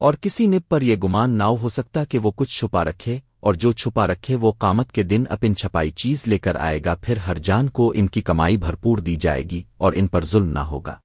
اور کسی نب پر یہ گمان نہ ہو سکتا کہ وہ کچھ چھپا رکھے اور جو چھپا رکھے وہ قامت کے دن اپن چھپائی چیز لے کر آئے گا، پھر ہر جان کو ان کی کمائی بھرپور دی جائے گی اور ان پر ظلم نہ ہوگا۔